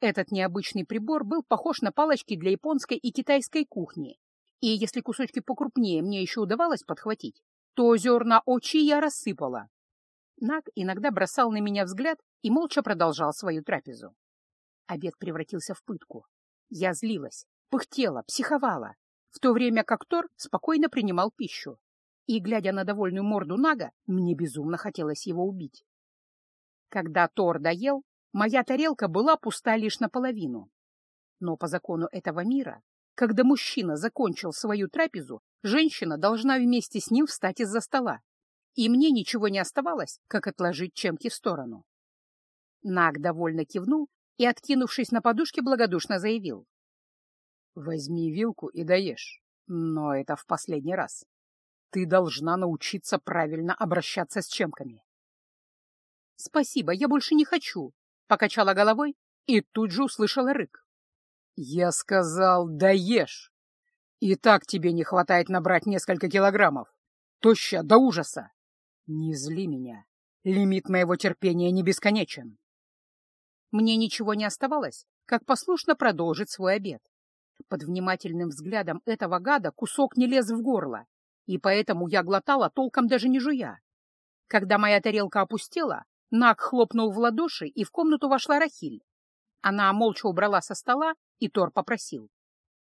Этот необычный прибор был похож на палочки для японской и китайской кухни, и если кусочки покрупнее мне еще удавалось подхватить, то зерна очи я рассыпала. Наг иногда бросал на меня взгляд и молча продолжал свою трапезу. Обед превратился в пытку. Я злилась, пыхтела, психовала, в то время как Тор спокойно принимал пищу. И, глядя на довольную морду Нага, мне безумно хотелось его убить. Когда Тор доел, моя тарелка была пуста лишь наполовину. Но по закону этого мира, когда мужчина закончил свою трапезу, женщина должна вместе с ним встать из-за стола. И мне ничего не оставалось, как отложить чемки в сторону. Наг довольно кивнул и, откинувшись на подушке, благодушно заявил. «Возьми вилку и доешь, но это в последний раз. Ты должна научиться правильно обращаться с чемками». «Спасибо, я больше не хочу», — покачала головой и тут же услышала рык. «Я сказал, доешь! И так тебе не хватает набрать несколько килограммов. Тоща до ужаса! Не зли меня, лимит моего терпения не бесконечен». Мне ничего не оставалось, как послушно продолжить свой обед. Под внимательным взглядом этого гада кусок не лез в горло, и поэтому я глотала, толком даже не жуя. Когда моя тарелка опустела, Нак хлопнул в ладоши, и в комнату вошла Рахиль. Она молча убрала со стола, и Тор попросил.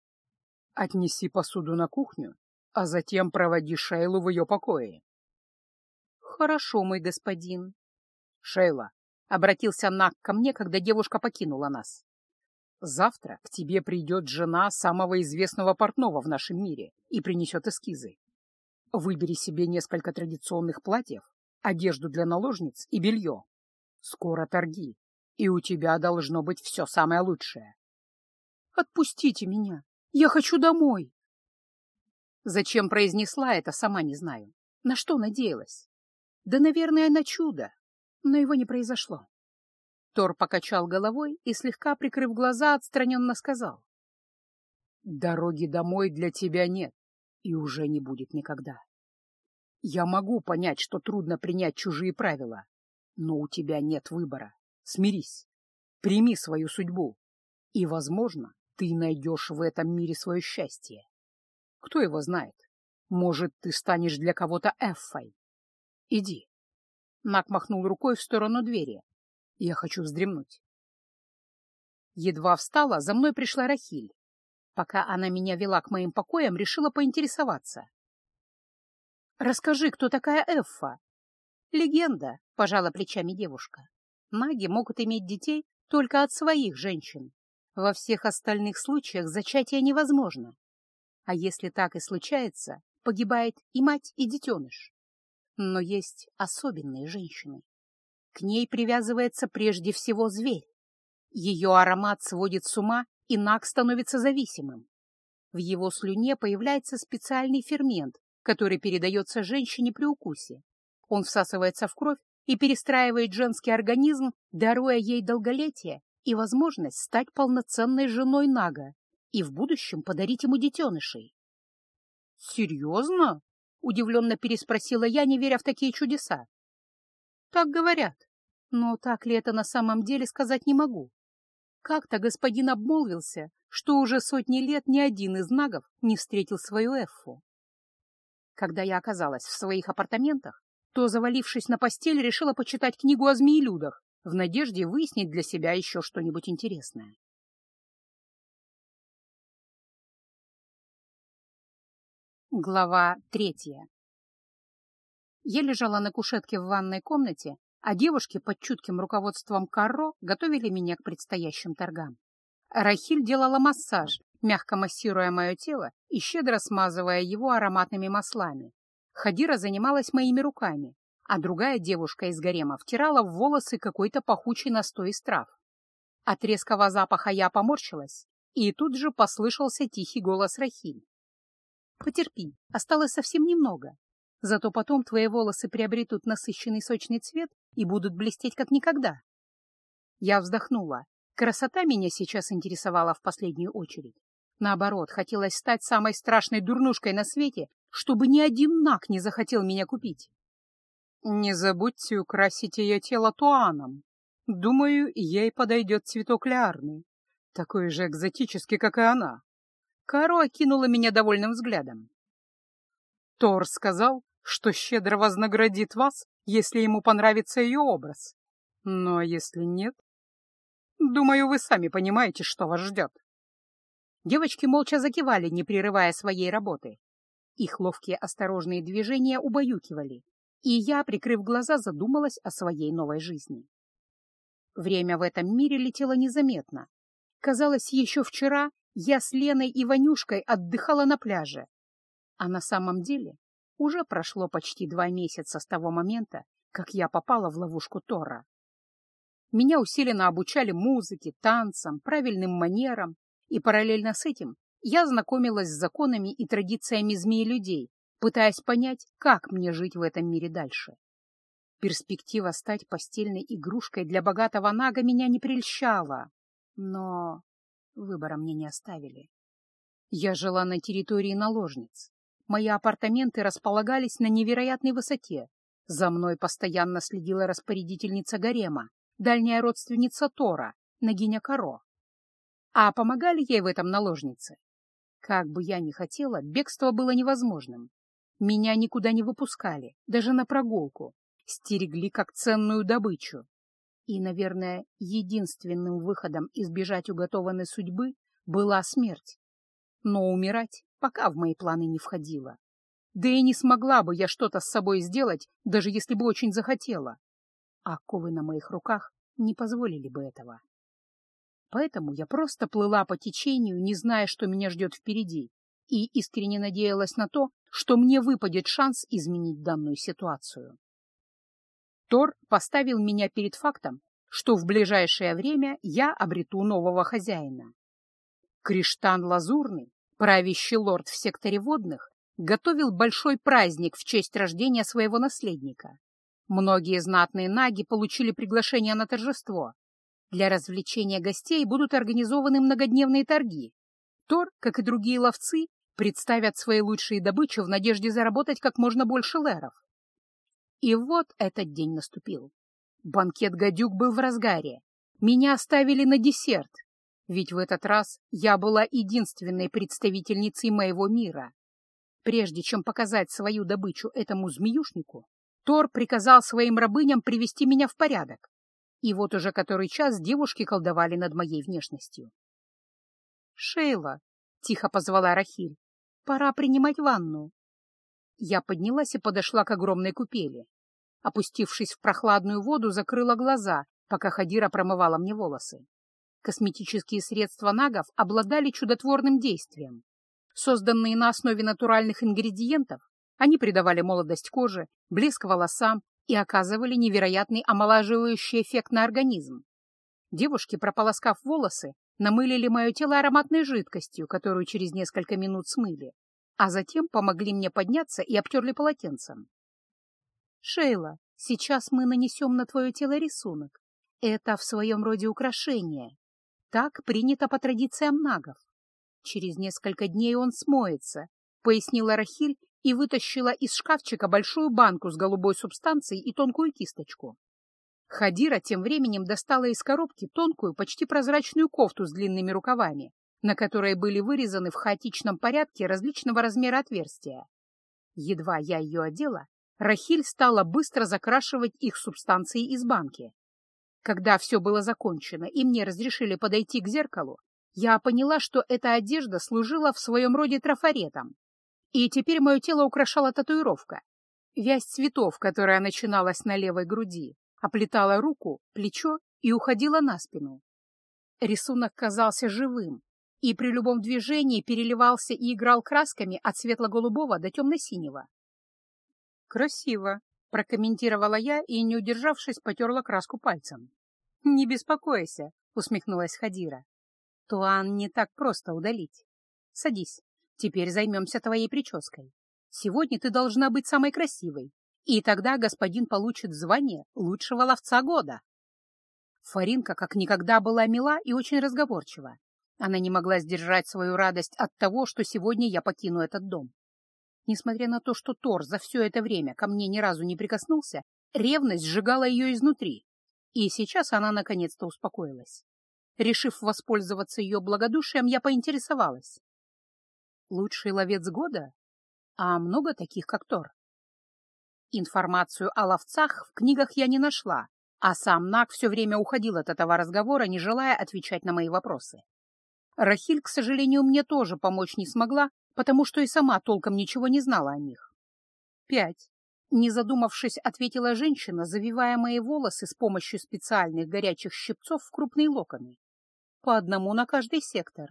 — Отнеси посуду на кухню, а затем проводи Шейлу в ее покое. — Хорошо, мой господин. — Шейла, Обратился Нак ко мне, когда девушка покинула нас. Завтра к тебе придет жена самого известного портного в нашем мире и принесет эскизы. Выбери себе несколько традиционных платьев, одежду для наложниц и белье. Скоро торги, и у тебя должно быть все самое лучшее. Отпустите меня, я хочу домой. Зачем произнесла это, сама не знаю. На что надеялась? Да, наверное, на чудо но его не произошло. Тор покачал головой и, слегка прикрыв глаза, отстраненно сказал. «Дороги домой для тебя нет и уже не будет никогда. Я могу понять, что трудно принять чужие правила, но у тебя нет выбора. Смирись, прими свою судьбу, и, возможно, ты найдешь в этом мире свое счастье. Кто его знает? Может, ты станешь для кого-то Эффой. Иди, Нак махнул рукой в сторону двери. «Я хочу вздремнуть». Едва встала, за мной пришла Рахиль. Пока она меня вела к моим покоям, решила поинтересоваться. «Расскажи, кто такая Эффа?» «Легенда», — пожала плечами девушка. «Маги могут иметь детей только от своих женщин. Во всех остальных случаях зачатие невозможно. А если так и случается, погибает и мать, и детеныш. Но есть особенные женщины. К ней привязывается прежде всего зверь. Ее аромат сводит с ума, и наг становится зависимым. В его слюне появляется специальный фермент, который передается женщине при укусе. Он всасывается в кровь и перестраивает женский организм, даруя ей долголетие и возможность стать полноценной женой Нага и в будущем подарить ему детенышей. «Серьезно?» Удивленно переспросила я, не веря в такие чудеса. Так говорят, но так ли это на самом деле сказать не могу. Как-то господин обмолвился, что уже сотни лет ни один из нагов не встретил свою Эффу. Когда я оказалась в своих апартаментах, то, завалившись на постель, решила почитать книгу о змеелюдах в надежде выяснить для себя еще что-нибудь интересное. Глава третья. Я лежала на кушетке в ванной комнате, а девушки под чутким руководством Карро готовили меня к предстоящим торгам. Рахиль делала массаж, мягко массируя мое тело и щедро смазывая его ароматными маслами. Хадира занималась моими руками, а другая девушка из гарема втирала в волосы какой-то пахучий настой из трав. От резкого запаха я поморщилась, и тут же послышался тихий голос Рахиль. Потерпи, осталось совсем немного. Зато потом твои волосы приобретут насыщенный сочный цвет и будут блестеть как никогда. Я вздохнула. Красота меня сейчас интересовала в последнюю очередь. Наоборот, хотелось стать самой страшной дурнушкой на свете, чтобы ни один наг не захотел меня купить. «Не забудьте украсить ее тело туаном», — Думаю, ей подойдет цветок лиарный, такой же экзотический, как и она. Каро окинула меня довольным взглядом. Тор сказал, что щедро вознаградит вас, если ему понравится ее образ. Но если нет, думаю, вы сами понимаете, что вас ждет. Девочки молча закивали, не прерывая своей работы. Их ловкие осторожные движения убаюкивали, и я, прикрыв глаза, задумалась о своей новой жизни. Время в этом мире летело незаметно. Казалось, еще вчера я с Леной и Ванюшкой отдыхала на пляже. А на самом деле уже прошло почти два месяца с того момента, как я попала в ловушку Тора. Меня усиленно обучали музыке, танцам, правильным манерам, и параллельно с этим я знакомилась с законами и традициями змеи-людей, пытаясь понять, как мне жить в этом мире дальше. Перспектива стать постельной игрушкой для богатого нага меня не прельщала, но выбора мне не оставили. Я жила на территории наложниц. Мои апартаменты располагались на невероятной высоте. За мной постоянно следила распорядительница гарема, дальняя родственница Тора, Нагиня Каро. А помогали ей в этом наложницы? Как бы я ни хотела, бегство было невозможным. Меня никуда не выпускали, даже на прогулку. Стерегли как ценную добычу. И, наверное, единственным выходом избежать уготованной судьбы была смерть. Но умирать пока в мои планы не входило. Да и не смогла бы я что-то с собой сделать, даже если бы очень захотела. А ковы на моих руках не позволили бы этого. Поэтому я просто плыла по течению, не зная, что меня ждет впереди, и искренне надеялась на то, что мне выпадет шанс изменить данную ситуацию. Тор поставил меня перед фактом, что в ближайшее время я обрету нового хозяина. Криштан Лазурный, правящий лорд в секторе водных, готовил большой праздник в честь рождения своего наследника. Многие знатные наги получили приглашение на торжество. Для развлечения гостей будут организованы многодневные торги. Тор, как и другие ловцы, представят свои лучшие добычи в надежде заработать как можно больше леров. И вот этот день наступил. Банкет гадюк был в разгаре. Меня оставили на десерт, ведь в этот раз я была единственной представительницей моего мира. Прежде чем показать свою добычу этому змеюшнику, Тор приказал своим рабыням привести меня в порядок. И вот уже который час девушки колдовали над моей внешностью. «Шейла», — тихо позвала Рахиль, — «пора принимать ванну». Я поднялась и подошла к огромной купели. Опустившись в прохладную воду, закрыла глаза, пока Хадира промывала мне волосы. Косметические средства нагов обладали чудотворным действием. Созданные на основе натуральных ингредиентов, они придавали молодость коже, блеск волосам и оказывали невероятный омолаживающий эффект на организм. Девушки, прополоскав волосы, намылили мое тело ароматной жидкостью, которую через несколько минут смыли, а затем помогли мне подняться и обтерли полотенцем. «Шейла, сейчас мы нанесем на твое тело рисунок. Это в своем роде украшение. Так принято по традициям нагов. Через несколько дней он смоется, пояснила Рахиль и вытащила из шкафчика большую банку с голубой субстанцией и тонкую кисточку. Хадира тем временем достала из коробки тонкую, почти прозрачную кофту с длинными рукавами, на которой были вырезаны в хаотичном порядке различного размера отверстия. Едва я ее одела, Рахиль стала быстро закрашивать их субстанцией из банки. Когда все было закончено и мне разрешили подойти к зеркалу, я поняла, что эта одежда служила в своем роде трафаретом. И теперь мое тело украшала татуировка. Вязь цветов, которая начиналась на левой груди, оплетала руку, плечо и уходила на спину. Рисунок казался живым, и при любом движении переливался и играл красками от светло-голубого до темно-синего. «Красиво», Прокомментировала я и, не удержавшись, потерла краску пальцем. «Не беспокойся», — усмехнулась Хадира. «Туан не так просто удалить. Садись, теперь займемся твоей прической. Сегодня ты должна быть самой красивой, и тогда господин получит звание лучшего ловца года». Фаринка как никогда была мила и очень разговорчива. Она не могла сдержать свою радость от того, что сегодня я покину этот дом. Несмотря на то, что Тор за все это время ко мне ни разу не прикоснулся, ревность сжигала ее изнутри. И сейчас она наконец-то успокоилась. Решив воспользоваться ее благодушием, я поинтересовалась. Лучший ловец года? А много таких, как Тор? Информацию о ловцах в книгах я не нашла, а сам Нак все время уходил от этого разговора, не желая отвечать на мои вопросы. Рахиль, к сожалению, мне тоже помочь не смогла, потому что и сама толком ничего не знала о них. Пять. Не задумавшись, ответила женщина, завивая мои волосы с помощью специальных горячих щипцов в крупные локоны. По одному на каждый сектор.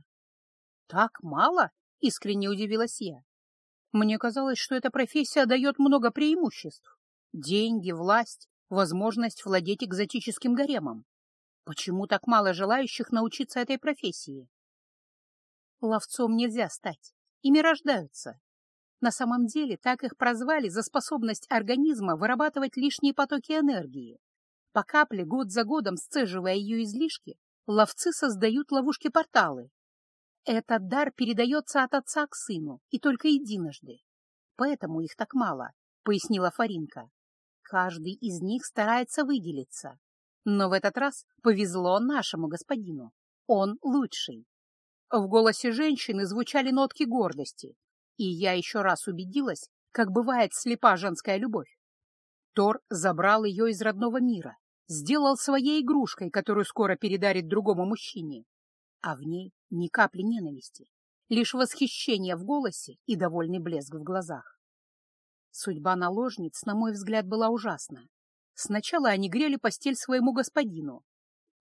Так мало? Искренне удивилась я. Мне казалось, что эта профессия дает много преимуществ. Деньги, власть, возможность владеть экзотическим гаремом. Почему так мало желающих научиться этой профессии? Ловцом нельзя стать. Ими рождаются. На самом деле так их прозвали за способность организма вырабатывать лишние потоки энергии. По капле год за годом сцеживая ее излишки, ловцы создают ловушки-порталы. Этот дар передается от отца к сыну, и только единожды. Поэтому их так мало, — пояснила Фаринка. Каждый из них старается выделиться. Но в этот раз повезло нашему господину. Он лучший. В голосе женщины звучали нотки гордости, и я еще раз убедилась, как бывает слепа женская любовь. Тор забрал ее из родного мира, сделал своей игрушкой, которую скоро передарит другому мужчине. А в ней ни капли ненависти, лишь восхищение в голосе и довольный блеск в глазах. Судьба наложниц, на мой взгляд, была ужасна. Сначала они грели постель своему господину,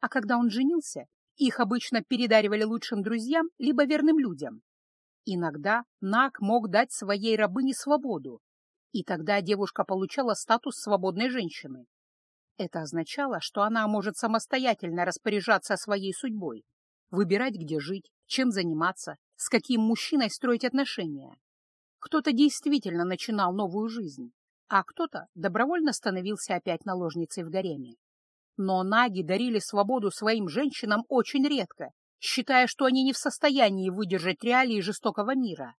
а когда он женился, их обычно передаривали лучшим друзьям либо верным людям. Иногда Нак мог дать своей рабыне свободу, и тогда девушка получала статус свободной женщины. Это означало, что она может самостоятельно распоряжаться своей судьбой, выбирать, где жить, чем заниматься, с каким мужчиной строить отношения. Кто-то действительно начинал новую жизнь, а кто-то добровольно становился опять наложницей в гареме. Но наги дарили свободу своим женщинам очень редко, считая, что они не в состоянии выдержать реалии жестокого мира.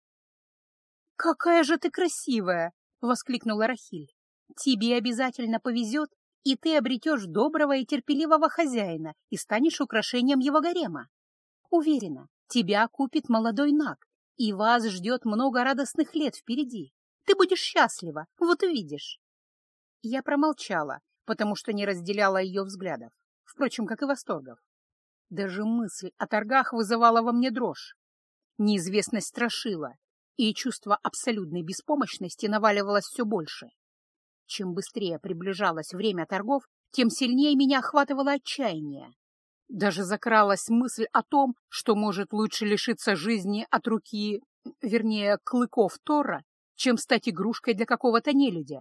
«Какая же ты красивая!» — воскликнула Рахиль. «Тебе обязательно повезет, и ты обретешь доброго и терпеливого хозяина и станешь украшением его гарема. Уверена, тебя купит молодой наг, и вас ждет много радостных лет впереди. Ты будешь счастлива, вот увидишь». Я промолчала, потому что не разделяла ее взглядов, впрочем, как и восторгов. Даже мысль о торгах вызывала во мне дрожь. Неизвестность страшила, и чувство абсолютной беспомощности наваливалось все больше. Чем быстрее приближалось время торгов, тем сильнее меня охватывало отчаяние. Даже закралась мысль о том, что может лучше лишиться жизни от руки, вернее, клыков Тора, чем стать игрушкой для какого-то нелюдя.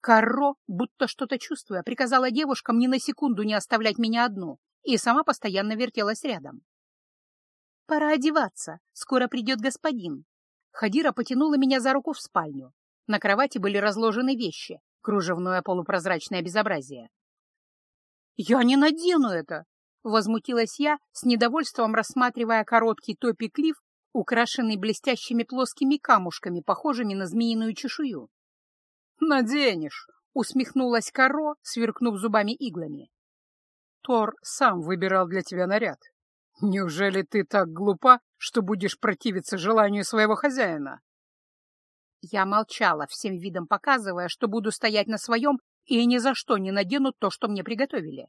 Карро, будто что-то чувствуя, приказала девушкам ни на секунду не оставлять меня одну, и сама постоянно вертелась рядом. «Пора одеваться, скоро придет господин». Хадира потянула меня за руку в спальню. На кровати были разложены вещи, кружевное полупрозрачное безобразие. «Я не надену это!» — возмутилась я, с недовольством рассматривая короткий топик-лиф, украшенный блестящими плоскими камушками, похожими на змеиную чешую. «Наденешь!» — усмехнулась Каро, сверкнув зубами-иглами. «Тор сам выбирал для тебя наряд. Неужели ты так глупа, что будешь противиться желанию своего хозяина?» Я молчала, всем видом показывая, что буду стоять на своем и ни за что не надену то, что мне приготовили.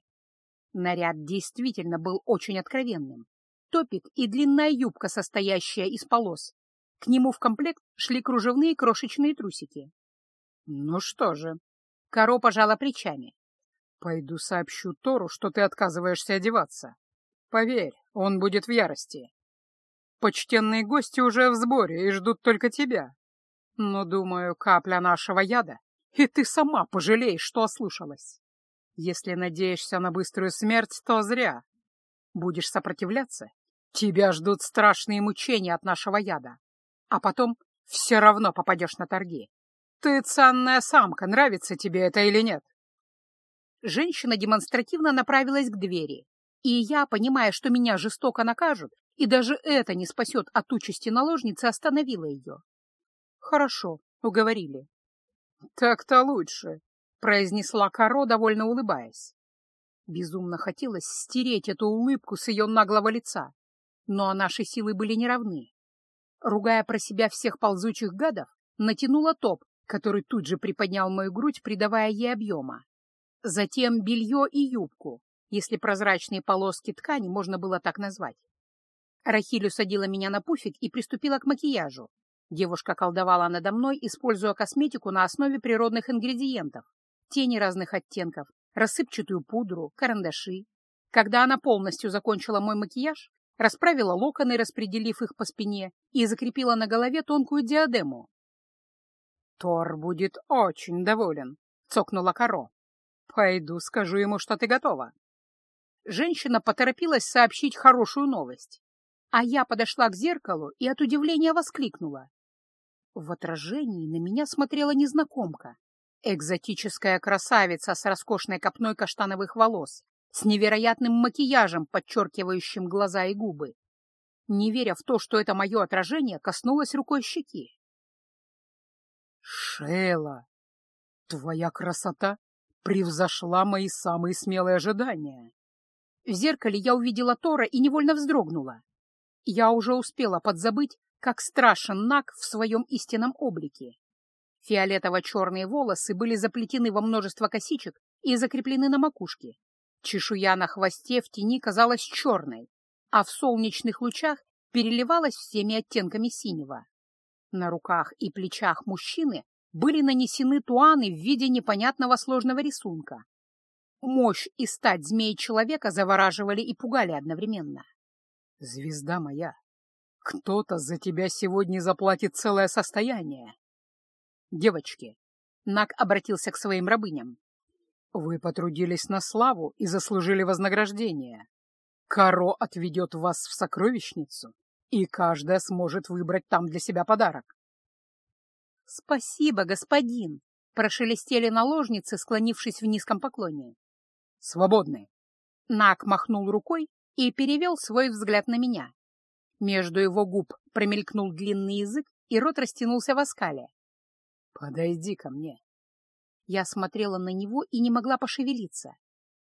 Наряд действительно был очень откровенным. Топик и длинная юбка, состоящая из полос. К нему в комплект шли кружевные крошечные трусики. Ну что же, Каро пожала плечами. Пойду сообщу Тору, что ты отказываешься одеваться. Поверь, он будет в ярости. Почтенные гости уже в сборе и ждут только тебя. Но, думаю, капля нашего яда, и ты сама пожалеешь, что ослушалась. Если надеешься на быструю смерть, то зря. Будешь сопротивляться, тебя ждут страшные мучения от нашего яда. А потом все равно попадешь на торги. «Ты ценная самка, нравится тебе это или нет?» Женщина демонстративно направилась к двери, и я, понимая, что меня жестоко накажут, и даже это не спасет от участи наложницы, остановила ее. «Хорошо, уговорили». «Так-то лучше», — произнесла Каро, довольно улыбаясь. Безумно хотелось стереть эту улыбку с ее наглого лица, но наши силы были неравны. Ругая про себя всех ползучих гадов, натянула топ, который тут же приподнял мою грудь, придавая ей объема. Затем белье и юбку, если прозрачные полоски ткани можно было так назвать. Рахиль усадила меня на пуфик и приступила к макияжу. Девушка колдовала надо мной, используя косметику на основе природных ингредиентов, тени разных оттенков, рассыпчатую пудру, карандаши. Когда она полностью закончила мой макияж, расправила локоны, распределив их по спине, и закрепила на голове тонкую диадему. «Тор будет очень доволен», — цокнула Каро. «Пойду скажу ему, что ты готова». Женщина поторопилась сообщить хорошую новость, а я подошла к зеркалу и от удивления воскликнула. В отражении на меня смотрела незнакомка, экзотическая красавица с роскошной копной каштановых волос, с невероятным макияжем, подчеркивающим глаза и губы. Не веря в то, что это мое отражение, коснулась рукой щеки. «Шейла, твоя красота превзошла мои самые смелые ожидания!» В зеркале я увидела Тора и невольно вздрогнула. Я уже успела подзабыть, как страшен Нак в своем истинном облике. Фиолетово-черные волосы были заплетены во множество косичек и закреплены на макушке. Чешуя на хвосте в тени казалась черной, а в солнечных лучах переливалась всеми оттенками синего. На руках и плечах мужчины были нанесены туаны в виде непонятного сложного рисунка. Мощь и стать змеи человека завораживали и пугали одновременно. «Звезда моя, кто-то за тебя сегодня заплатит целое состояние!» «Девочки!» — Нак обратился к своим рабыням. Вы потрудились на славу и заслужили вознаграждение. Каро отведет вас в сокровищницу, и каждая сможет выбрать там для себя подарок. — Спасибо, господин! — прошелестели наложницы, склонившись в низком поклоне. — Свободны! Нак махнул рукой и перевел свой взгляд на меня. Между его губ промелькнул длинный язык, и рот растянулся в оскале. — Подойди ко мне. Я смотрела на него и не могла пошевелиться.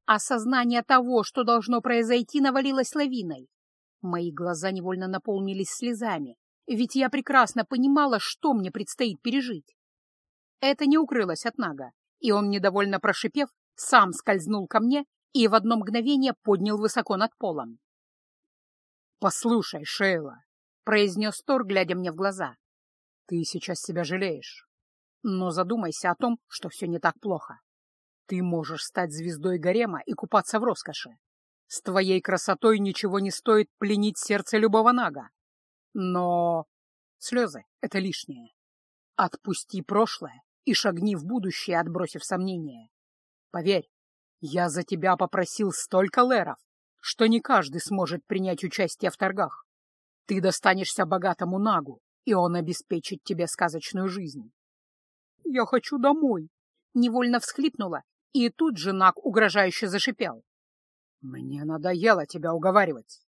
Осознание того, что должно произойти, навалилось лавиной. Мои глаза невольно наполнились слезами, ведь я прекрасно понимала, что мне предстоит пережить. Это не укрылось от Нага, и он, недовольно прошипев, сам скользнул ко мне и в одно мгновение поднял высоко над полом. «Послушай, Шейла», — произнес Тор, глядя мне в глаза, — «ты сейчас себя жалеешь. Но задумайся о том, что все не так плохо. Ты можешь стать звездой гарема и купаться в роскоши. С твоей красотой ничего не стоит пленить сердце любого нага. Но слезы — это лишнее. Отпусти прошлое и шагни в будущее, отбросив сомнения. Поверь, я за тебя попросил столько леров, что не каждый сможет принять участие в торгах. Ты достанешься богатому нагу, и он обеспечит тебе сказочную жизнь. «Я хочу домой!» Невольно всхлипнула, и тут же Нак угрожающе зашипел. «Мне надоело тебя уговаривать.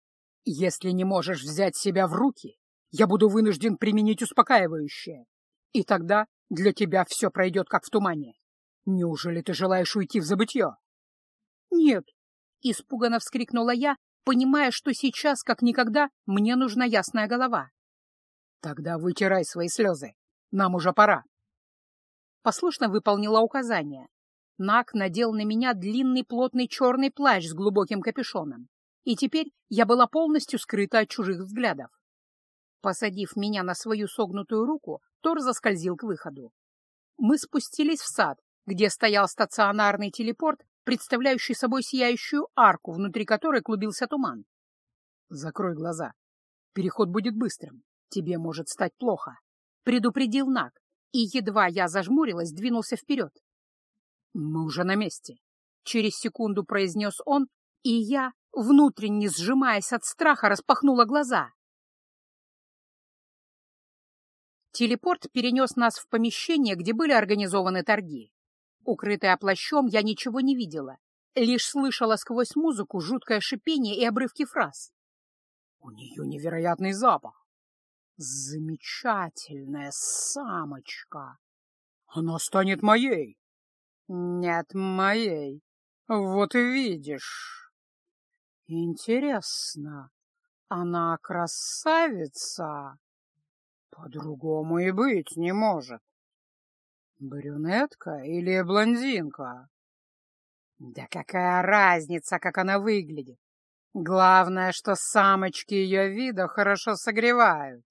Если не можешь взять себя в руки, я буду вынужден применить успокаивающее, и тогда для тебя все пройдет как в тумане. Неужели ты желаешь уйти в забытье?» «Нет!» — испуганно вскрикнула я, понимая, что сейчас, как никогда, мне нужна ясная голова. «Тогда вытирай свои слезы. Нам уже пора» послушно выполнила указание. Нак надел на меня длинный плотный черный плащ с глубоким капюшоном, и теперь я была полностью скрыта от чужих взглядов. Посадив меня на свою согнутую руку, Тор заскользил к выходу. Мы спустились в сад, где стоял стационарный телепорт, представляющий собой сияющую арку, внутри которой клубился туман. «Закрой глаза. Переход будет быстрым. Тебе может стать плохо», — предупредил Нак, и едва я зажмурилась, двинулся вперед. «Мы уже на месте», — через секунду произнес он, и я, внутренне сжимаясь от страха, распахнула глаза. Телепорт перенес нас в помещение, где были организованы торги. Укрытая плащом, я ничего не видела, лишь слышала сквозь музыку жуткое шипение и обрывки фраз. «У нее невероятный запах! Замечательная самочка. Она станет моей. Нет, моей. Вот и видишь. Интересно, она красавица? По-другому и быть не может. Брюнетка или блондинка? Да какая разница, как она выглядит? Главное, что самочки ее вида хорошо согревают.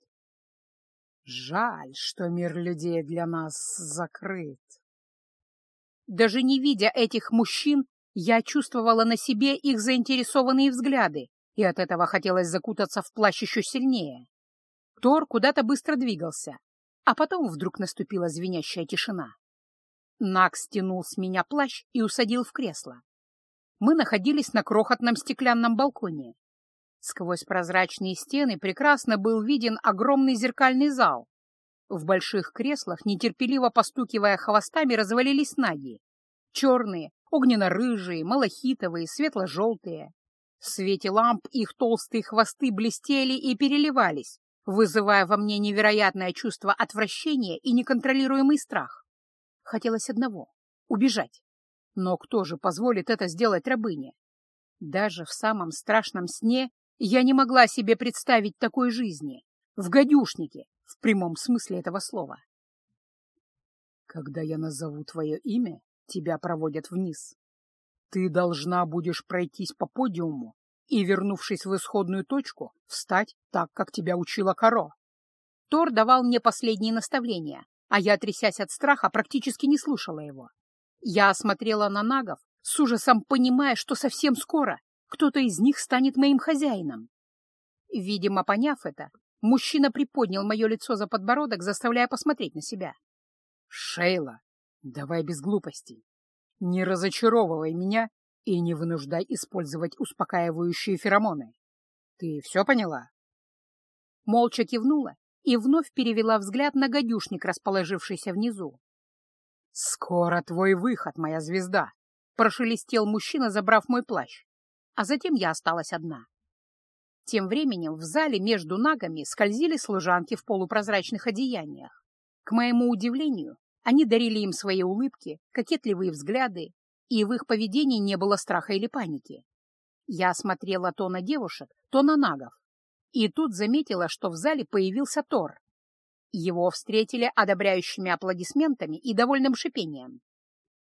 Жаль, что мир людей для нас закрыт. Даже не видя этих мужчин, я чувствовала на себе их заинтересованные взгляды, и от этого хотелось закутаться в плащ еще сильнее. Тор куда-то быстро двигался, а потом вдруг наступила звенящая тишина. Нак стянул с меня плащ и усадил в кресло. Мы находились на крохотном стеклянном балконе. Сквозь прозрачные стены прекрасно был виден огромный зеркальный зал. В больших креслах, нетерпеливо постукивая хвостами, развалились наги. Черные, огненно-рыжие, малахитовые, светло-желтые. В свете ламп их толстые хвосты блестели и переливались, вызывая во мне невероятное чувство отвращения и неконтролируемый страх. Хотелось одного — убежать. Но кто же позволит это сделать рабыне? Даже в самом страшном сне я не могла себе представить такой жизни. В гадюшнике, в прямом смысле этого слова. Когда я назову твое имя, тебя проводят вниз. Ты должна будешь пройтись по подиуму и, вернувшись в исходную точку, встать так, как тебя учила Каро. Тор давал мне последние наставления, а я, трясясь от страха, практически не слушала его. Я осмотрела на нагов, с ужасом понимая, что совсем скоро кто-то из них станет моим хозяином. Видимо, поняв это, мужчина приподнял мое лицо за подбородок, заставляя посмотреть на себя. «Шейла, давай без глупостей. Не разочаровывай меня и не вынуждай использовать успокаивающие феромоны. Ты все поняла?» Молча кивнула и вновь перевела взгляд на гадюшник, расположившийся внизу. «Скоро твой выход, моя звезда!» — прошелестел мужчина, забрав мой плащ. А затем я осталась одна. Тем временем в зале между нагами скользили служанки в полупрозрачных одеяниях. К моему удивлению, они дарили им свои улыбки, кокетливые взгляды, и в их поведении не было страха или паники. Я смотрела то на девушек, то на нагов, и тут заметила, что в зале появился Тор. Его встретили одобряющими аплодисментами и довольным шипением.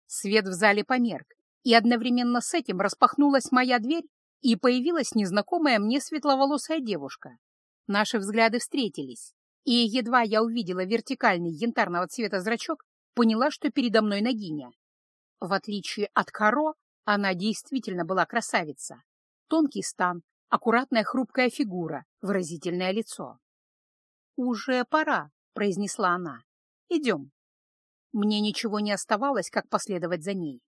Свет в зале померк, и одновременно с этим распахнулась моя дверь, и появилась незнакомая мне светловолосая девушка. Наши взгляды встретились, и едва я увидела вертикальный янтарного цвета зрачок, поняла, что передо мной Нагиня. В отличие от Каро, она действительно была красавица. Тонкий стан, аккуратная хрупкая фигура, выразительное лицо. «Уже пора», — произнесла она. «Идем». Мне ничего не оставалось, как последовать за ней.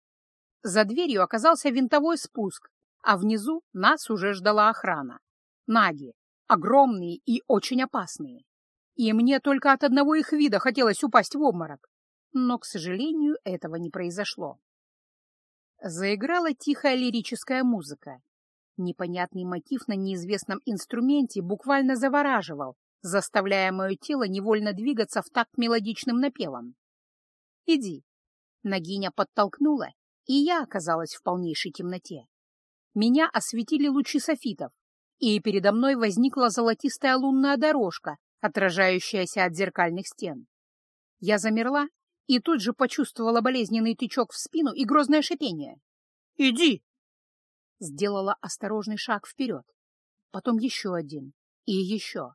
За дверью оказался винтовой спуск, а внизу нас уже ждала охрана. Наги, огромные и очень опасные. И мне только от одного их вида хотелось упасть в обморок. Но, к сожалению, этого не произошло. Заиграла тихая лирическая музыка. Непонятный мотив на неизвестном инструменте буквально завораживал, заставляя мое тело невольно двигаться в такт мелодичным напевом. «Иди». Нагиня подтолкнула, и я оказалась в полнейшей темноте. Меня осветили лучи софитов, и передо мной возникла золотистая лунная дорожка, отражающаяся от зеркальных стен. Я замерла и тут же почувствовала болезненный тычок в спину и грозное шипение. «Иди!» Сделала осторожный шаг вперед, потом еще один и еще.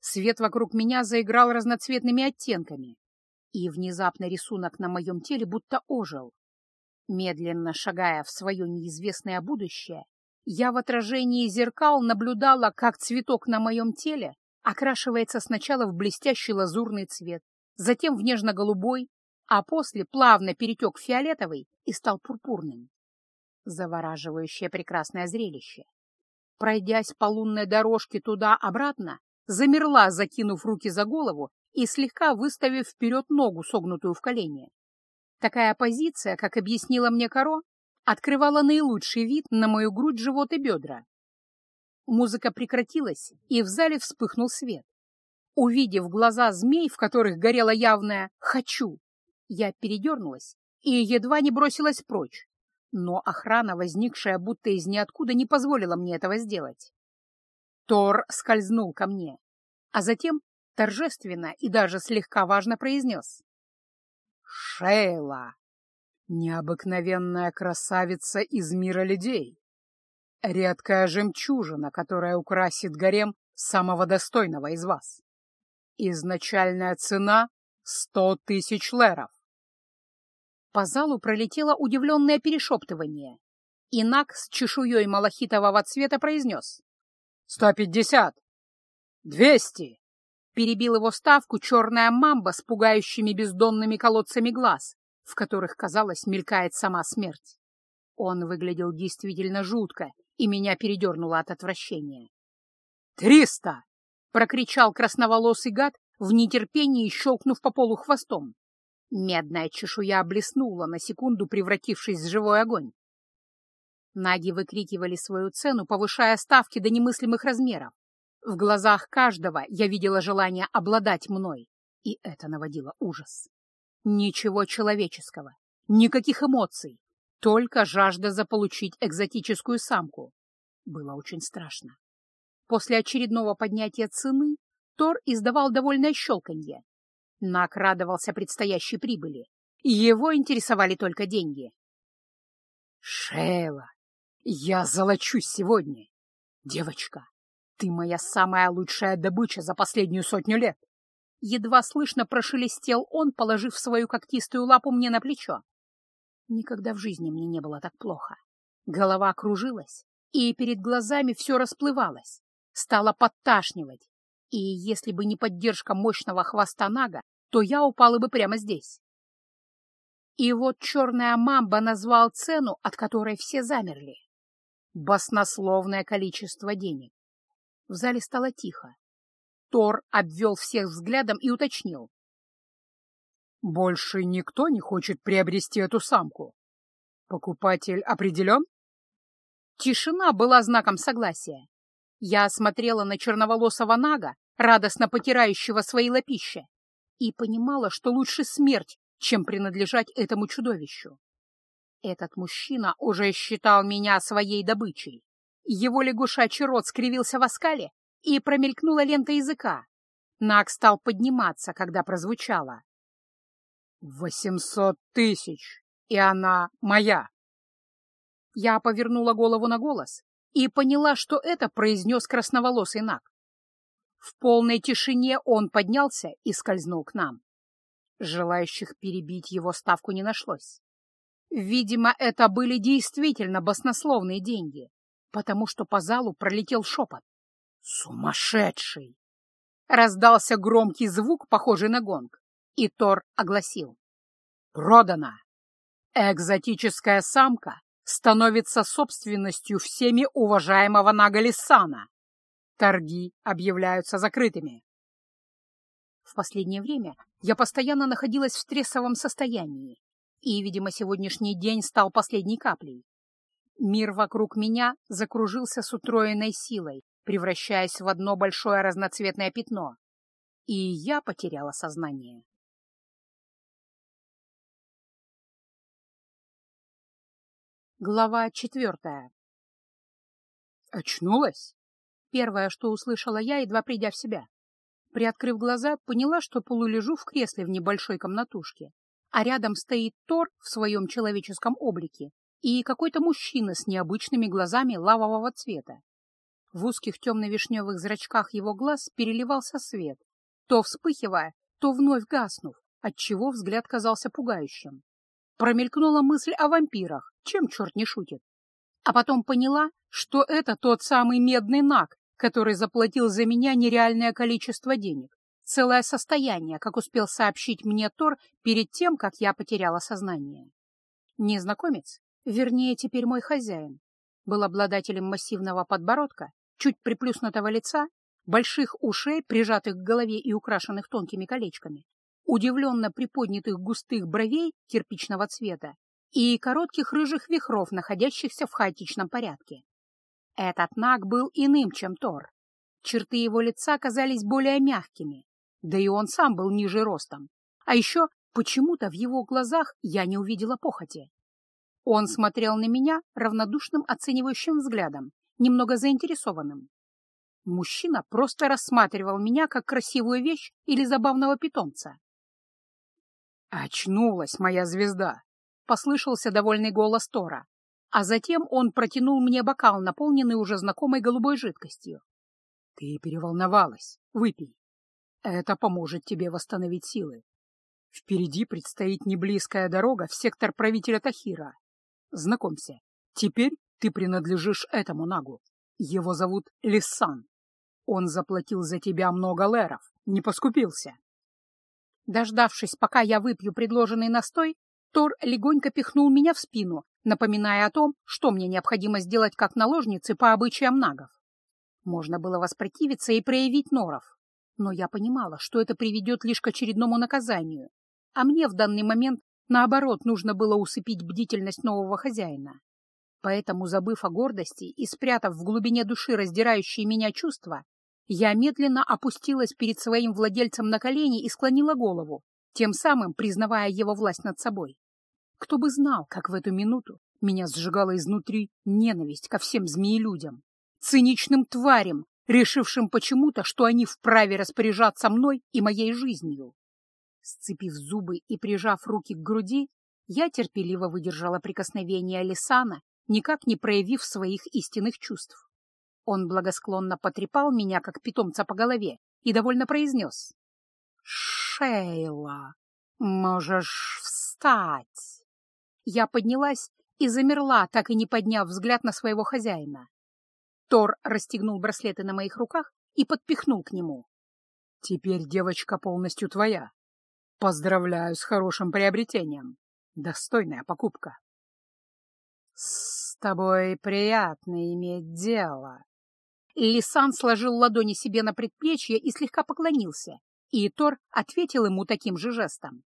Свет вокруг меня заиграл разноцветными оттенками, и внезапно рисунок на моем теле будто ожил. Медленно шагая в свое неизвестное будущее, я в отражении зеркал наблюдала, как цветок на моем теле окрашивается сначала в блестящий лазурный цвет, затем в нежно-голубой, а после плавно перетек в фиолетовый и стал пурпурным. Завораживающее прекрасное зрелище. Пройдясь по лунной дорожке туда-обратно, замерла, закинув руки за голову и слегка выставив вперед ногу, согнутую в колени. Такая позиция, как объяснила мне Каро, открывала наилучший вид на мою грудь, живот и бедра. Музыка прекратилась, и в зале вспыхнул свет. Увидев глаза змей, в которых горело явное «хочу», я передернулась и едва не бросилась прочь. Но охрана, возникшая будто из ниоткуда, не позволила мне этого сделать. Тор скользнул ко мне, а затем торжественно и даже слегка важно произнес. «Шейла, необыкновенная красавица из мира людей, редкая жемчужина, которая украсит гарем самого достойного из вас. Изначальная цена — сто тысяч леров. По залу пролетело удивленное перешептывание. Инак с чешуей малахитового цвета произнес. «Сто пятьдесят! Двести!» Перебил его ставку черная мамба с пугающими бездонными колодцами глаз, в которых, казалось, мелькает сама смерть. Он выглядел действительно жутко, и меня передернуло от отвращения. «Триста!» — прокричал красноволосый гад, в нетерпении щелкнув по полу хвостом. Медная чешуя блеснула, на секунду превратившись в живой огонь. Наги выкрикивали свою цену, повышая ставки до немыслимых размеров. В глазах каждого я видела желание обладать мной, и это наводило ужас. Ничего человеческого, никаких эмоций, только жажда заполучить экзотическую самку. Было очень страшно. После очередного поднятия цены Тор издавал довольное щелканье. Нак радовался предстоящей прибыли. Его интересовали только деньги. «Шейла, я золочусь сегодня. Девочка, ты моя самая лучшая добыча за последнюю сотню лет!» Едва слышно прошелестел он, положив свою когтистую лапу мне на плечо. Никогда в жизни мне не было так плохо. Голова кружилась, и перед глазами все расплывалось, стало подташнивать, и если бы не поддержка мощного хвоста Нага, то я упала бы прямо здесь. И вот черная мамба назвал цену, от которой все замерли. Баснословное количество денег. В зале стало тихо. Тор обвел всех взглядом и уточнил. «Больше никто не хочет приобрести эту самку. Покупатель определен?» Тишина была знаком согласия. Я смотрела на черноволосого нага, радостно потирающего свои лапища, и понимала, что лучше смерть, чем принадлежать этому чудовищу. Этот мужчина уже считал меня своей добычей. Его лягушачий рот скривился в оскале, и промелькнула лента языка. Наг стал подниматься, когда прозвучало. «Восемьсот тысяч, и она моя!» Я повернула голову на голос и поняла, что это произнес красноволосый Наг. В полной тишине он поднялся и скользнул к нам. Желающих перебить его ставку не нашлось. Видимо, это были действительно баснословные деньги, потому что по залу пролетел шепот. «Сумасшедший!» Раздался громкий звук, похожий на гонг, и Тор огласил. «Продано! Экзотическая самка становится собственностью всеми уважаемого Нагалисана. Торги объявляются закрытыми. В последнее время я постоянно находилась в стрессовом состоянии, и, видимо, сегодняшний день стал последней каплей. Мир вокруг меня закружился с утроенной силой, превращаясь в одно большое разноцветное пятно, и я потеряла сознание. Глава четвертая. Очнулась? Первое, что услышала я, едва придя в себя. Приоткрыв глаза, поняла, что полулежу в кресле в небольшой комнатушке, а рядом стоит Тор в своем человеческом облике и какой-то мужчина с необычными глазами лавового цвета. В узких темно-вишневых зрачках его глаз переливался свет, то вспыхивая, то вновь гаснув, отчего взгляд казался пугающим. Промелькнула мысль о вампирах, чем черт не шутит. А потом поняла, что это тот самый медный наг, который заплатил за меня нереальное количество денег, целое состояние, как успел сообщить мне Тор перед тем, как я потеряла сознание. Незнакомец, вернее, теперь мой хозяин, был обладателем массивного подбородка, чуть приплюснутого лица, больших ушей, прижатых к голове и украшенных тонкими колечками, удивленно приподнятых густых бровей кирпичного цвета и коротких рыжих вихров, находящихся в хаотичном порядке. Этот наг был иным, чем Тор. Черты его лица казались более мягкими, да и он сам был ниже ростом. А еще почему-то в его глазах я не увидела похоти. Он смотрел на меня равнодушным оценивающим взглядом, немного заинтересованным. Мужчина просто рассматривал меня как красивую вещь или забавного питомца. «Очнулась моя звезда!» — послышался довольный голос Тора, а затем он протянул мне бокал, наполненный уже знакомой голубой жидкостью. «Ты переволновалась. Выпей. Это поможет тебе восстановить силы. Впереди предстоит неблизкая дорога в сектор правителя Тахира. Знакомься, теперь ты принадлежишь этому нагу. Его зовут Лисан. Он заплатил за тебя много леров, не поскупился. Дождавшись, пока я выпью предложенный настой, Тор легонько пихнул меня в спину, напоминая о том, что мне необходимо сделать как наложнице по обычаям нагов. Можно было воспротивиться и проявить норов, но я понимала, что это приведет лишь к очередному наказанию, а мне в данный момент, наоборот, нужно было усыпить бдительность нового хозяина. Поэтому, забыв о гордости и спрятав в глубине души раздирающие меня чувства, я медленно опустилась перед своим владельцем на колени и склонила голову, тем самым признавая его власть над собой. Кто бы знал, как в эту минуту меня сжигала изнутри ненависть ко всем змеелюдям, циничным тварям, решившим почему-то, что они вправе распоряжаться мной и моей жизнью. Сцепив зубы и прижав руки к груди, я терпеливо выдержала прикосновение Алисана, никак не проявив своих истинных чувств. Он благосклонно потрепал меня, как питомца по голове, и довольно произнес. «Шейла, можешь встать!» Я поднялась и замерла, так и не подняв взгляд на своего хозяина. Тор расстегнул браслеты на моих руках и подпихнул к нему. «Теперь девочка полностью твоя. Поздравляю с хорошим приобретением. Достойная покупка». «С тобой приятно иметь дело». Лисан сложил ладони себе на предплечье и слегка поклонился, и Тор ответил ему таким же жестом.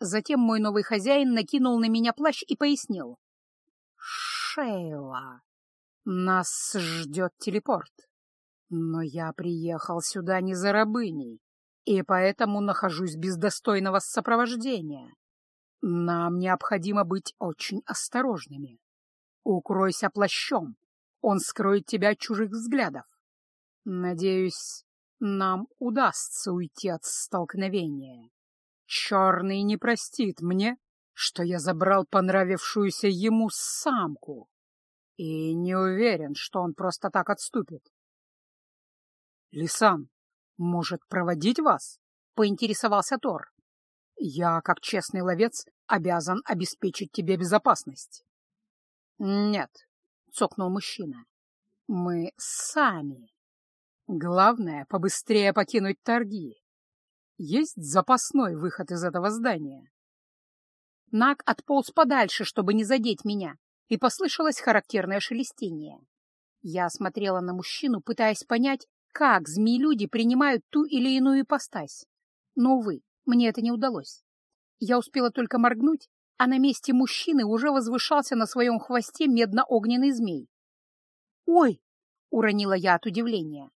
Затем мой новый хозяин накинул на меня плащ и пояснил. «Шейла, нас ждет телепорт. Но я приехал сюда не за рабыней, и поэтому нахожусь без достойного сопровождения. Нам необходимо быть очень осторожными. Укройся плащом, он скроет тебя от чужих взглядов. Надеюсь, нам удастся уйти от столкновения. Черный не простит мне, что я забрал понравившуюся ему самку и не уверен, что он просто так отступит. — Лисан, может, проводить вас? — поинтересовался Тор. — Я, как честный ловец, обязан обеспечить тебе безопасность. — Нет, — цокнул мужчина, — мы сами. Главное — побыстрее покинуть торги. Есть запасной выход из этого здания. Наг отполз подальше, чтобы не задеть меня, и послышалось характерное шелестение. Я смотрела на мужчину, пытаясь понять, как змеи-люди принимают ту или иную ипостась. Но, увы, мне это не удалось. Я успела только моргнуть, а на месте мужчины уже возвышался на своем хвосте медно-огненный змей. «Ой!» — уронила я от удивления.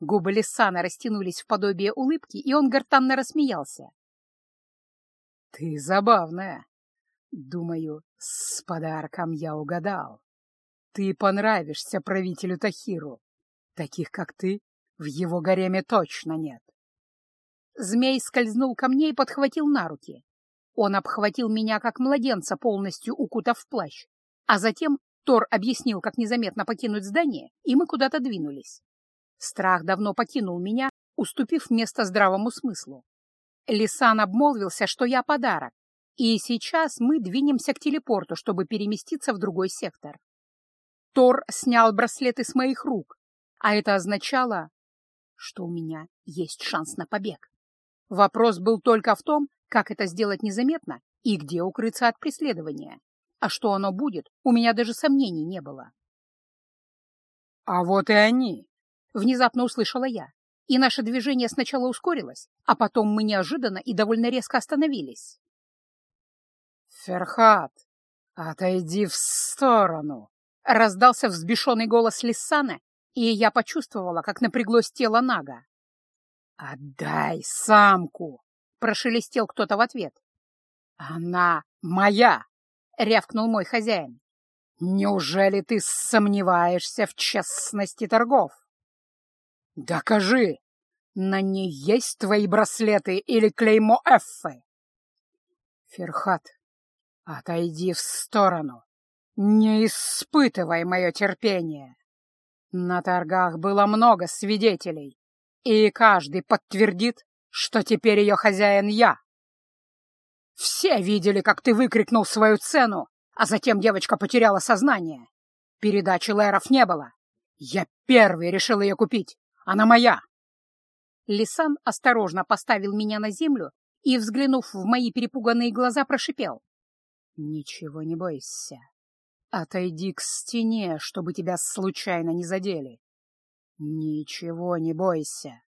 Губы Лисана растянулись в подобие улыбки, и он гортанно рассмеялся. «Ты забавная. Думаю, с подарком я угадал. Ты понравишься правителю Тахиру. Таких, как ты, в его гареме точно нет. Змей скользнул ко мне и подхватил на руки. Он обхватил меня, как младенца, полностью укутав в плащ. А затем Тор объяснил, как незаметно покинуть здание, и мы куда-то двинулись. Страх давно покинул меня, уступив место здравому смыслу. Лисан обмолвился, что я подарок, и сейчас мы двинемся к телепорту, чтобы переместиться в другой сектор. Тор снял браслеты с моих рук, а это означало, что у меня есть шанс на побег. Вопрос был только в том, как это сделать незаметно и где укрыться от преследования. А что оно будет, у меня даже сомнений не было. «А вот и они!» — внезапно услышала я, и наше движение сначала ускорилось, а потом мы неожиданно и довольно резко остановились. «Ферхат, отойди в сторону!» — раздался взбешенный голос Лиссана, и я почувствовала, как напряглось тело Нага. «Отдай самку!» — прошелестел кто-то в ответ. «Она моя!» —— рявкнул мой хозяин. «Неужели ты сомневаешься в честности торгов?» «Докажи, на ней есть твои браслеты или клеймо Эффы?» «Ферхат, отойди в сторону, не испытывай мое терпение. На торгах было много свидетелей, и каждый подтвердит, что теперь ее хозяин я. Все видели, как ты выкрикнул свою цену, а затем девочка потеряла сознание. Передачи Лэров не было. Я первый решил ее купить. Она моя. Лисан осторожно поставил меня на землю и, взглянув в мои перепуганные глаза, прошипел. «Ничего не бойся. Отойди к стене, чтобы тебя случайно не задели. Ничего не бойся.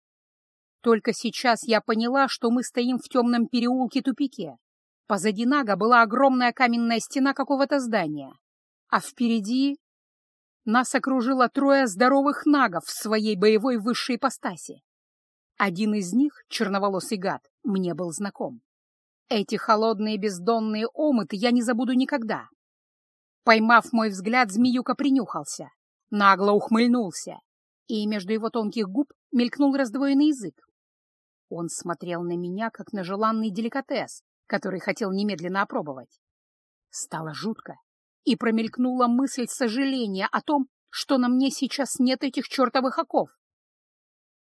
Только сейчас я поняла, что мы стоим в темном переулке-тупике. Позади Нага была огромная каменная стена какого-то здания, а впереди нас окружило трое здоровых нагов в своей боевой высшей ипостаси. Один из них, черноволосый гад, мне был знаком. Эти холодные бездонные омыты я не забуду никогда. Поймав мой взгляд, змеюка принюхался, нагло ухмыльнулся, и между его тонких губ мелькнул раздвоенный язык. Он смотрел на меня, как на желанный деликатес, который хотел немедленно опробовать. Стало жутко, и промелькнула мысль сожаления о том, что на мне сейчас нет этих чертовых оков.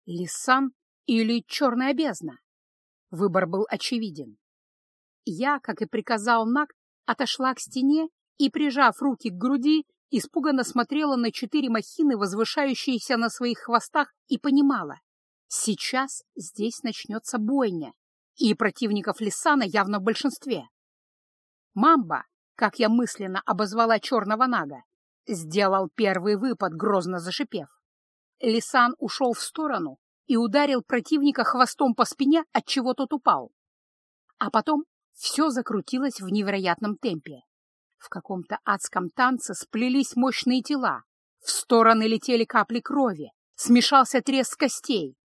Лисан или черная бездна? Выбор был очевиден. Я, как и приказал Нак, отошла к стене и, прижав руки к груди, испуганно смотрела на четыре махины, возвышающиеся на своих хвостах, и понимала, сейчас здесь начнется бойня, и противников Лисана явно в большинстве. Мамба, как я мысленно обозвала черного нага, сделал первый выпад, грозно зашипев. Лисан ушел в сторону и ударил противника хвостом по спине, от чего тот упал. А потом все закрутилось в невероятном темпе. В каком-то адском танце сплелись мощные тела. В стороны летели капли крови, смешался треск костей.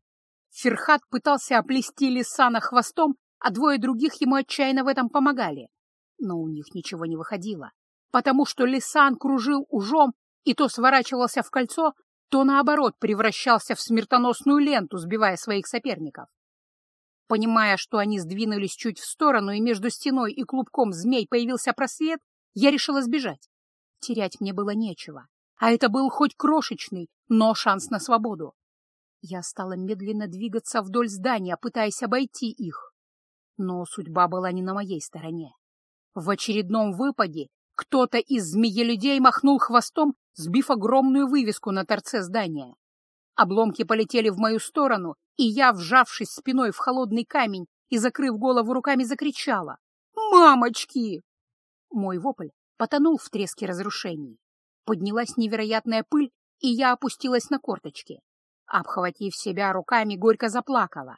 Ферхат пытался оплести Лисана хвостом, а двое других ему отчаянно в этом помогали. Но у них ничего не выходило, потому что Лисан кружил ужом и то сворачивался в кольцо, то, наоборот, превращался в смертоносную ленту, сбивая своих соперников. Понимая, что они сдвинулись чуть в сторону, и между стеной и клубком змей появился просвет, я решила сбежать. Терять мне было нечего, а это был хоть крошечный, но шанс на свободу. Я стала медленно двигаться вдоль здания, пытаясь обойти их. Но судьба была не на моей стороне. В очередном выпаде кто-то из змеелюдей махнул хвостом, сбив огромную вывеску на торце здания. Обломки полетели в мою сторону, и я, вжавшись спиной в холодный камень и закрыв голову руками, закричала. «Мамочки!» Мой вопль потонул в треске разрушений. Поднялась невероятная пыль, и я опустилась на корточки. Обхватив себя руками, горько заплакала.